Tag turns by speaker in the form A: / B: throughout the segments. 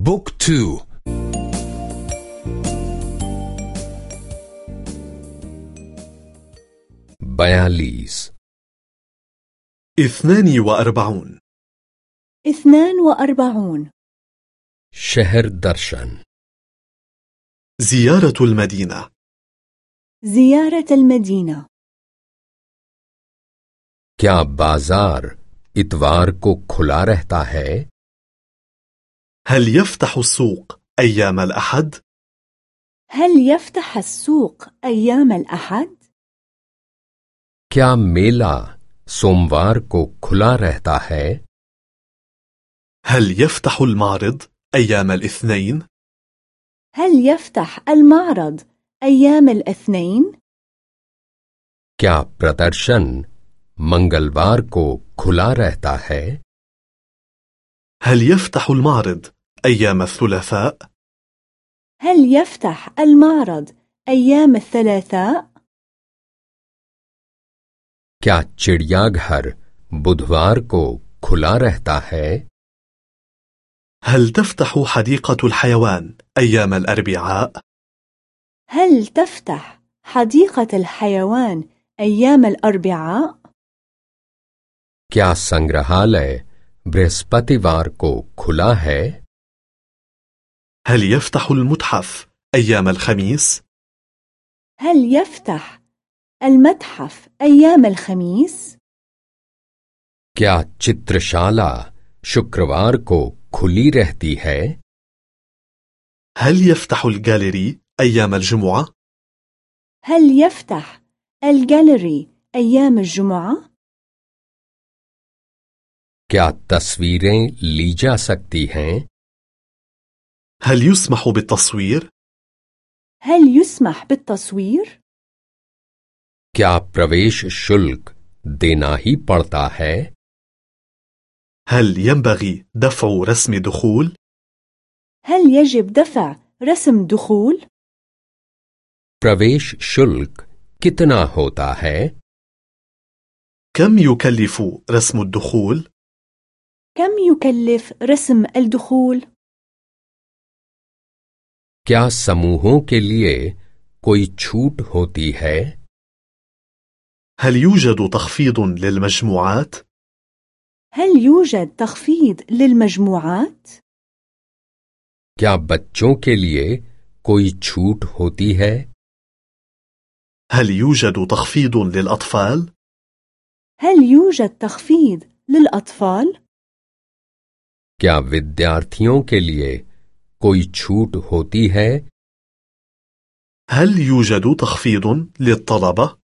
A: بوك تو بياليس
B: اثنان وأربعون
C: اثنان وأربعون
A: شهر درشن
B: زيارة المدينة
C: زيارة المدينة
A: क्या बाजार इतवार को खुला रहता है
B: هل يفتح السوق أيام الأحد؟
C: هل يفتح السوق أيام الأحد؟
A: क्या मेला सोमवार को खुला रहता है
B: هل يفتح المعرض أيام الاثنين؟
C: هل يفتح المعرض أيام الاثنين؟
A: क्या प्रदर्शन मंगलवार को खुला रहता है
B: هل يفتح المعرض أيام الثلاثاء؟
C: هل يفتح المعرض أيام الثلاثاء؟
A: क्या चिड़ियाघर बुधवार को खुला रहता है
B: هل تفتح حديقة الحيوان أيام الأربعاء؟
C: هل تفتح حديقة الحيوان أيام الأربعاء؟
A: क्या संग्रहालय बृहस्पतिवार को खुला है
B: هل يفتح المتحف أيام الخميس؟
C: هل يفتح المتحف أيام الخميس؟
A: क्या चित्रशाला शुक्रवार को खुली रहती है
B: هل يفتح الجاليري أيام الجمعة؟
C: هل يفتح الجاليري أيام الجمعة؟
A: क्या तस्वीरें ली जा सकती हैं
B: هل يسمح بالتصوير؟
C: هل يسمح بالتصوير؟
A: क्या प्रवेश शुल्क देना ही पड़ता है
B: هل ينبغي دفع رسم دخول؟
C: هل يجب دفع رسم دخول؟
A: प्रवेश शुल्क कितना होता है
B: كم يكلف رسم الدخول؟
C: كم يكلف رسم الدخول؟
A: क्या समूहों के लिए कोई छूट होती है
B: هل يوجد تخفيض للمجموعات؟
C: هل يوجد تخفيض للمجموعات؟
A: क्या बच्चों के लिए कोई छूट होती है
B: هل يوجد تخفيض للأطفال؟
C: هل يوجد تخفيض للأطفال؟
A: क्या विद्यार्थियों के लिए कोई छूट होती है
B: هل يوجد تخفيض للطلبة؟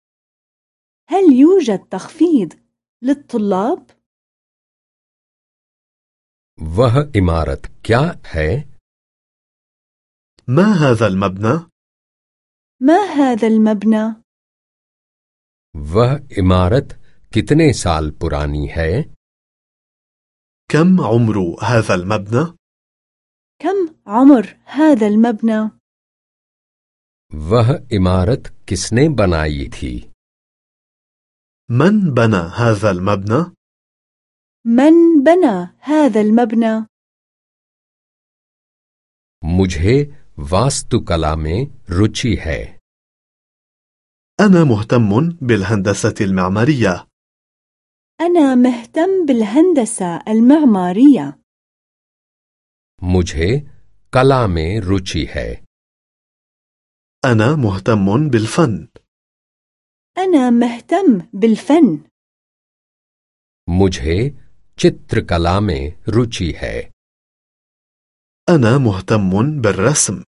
C: هل يوجد تخفيض للطلاب؟
A: वह इमारत क्या है
B: ما هذا المبنى؟
C: ما هذا المبنى؟
A: वह इमारत कितने साल पुरानी है
B: كم عمر هذا المبنى؟
C: كم عمر هذا المبنى؟
A: वह इमारत किसने बनाई थी
B: من بنى هذا المبنى؟
C: من بنى هذا المبنى؟
A: मुझे वास्तुकला में रुचि है
B: أنا مهتم بالهندسة المعمارية
C: أنا مهتم بالهندسة المعمارية
A: मुझे कला में रुचि है
B: أنا مهتم بالفن
C: أنا مهتم بالفن
A: मुझे चित्रकला में रुचि है
B: أنا مهتم بالرسم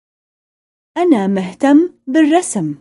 C: أنا مهتم بالرسم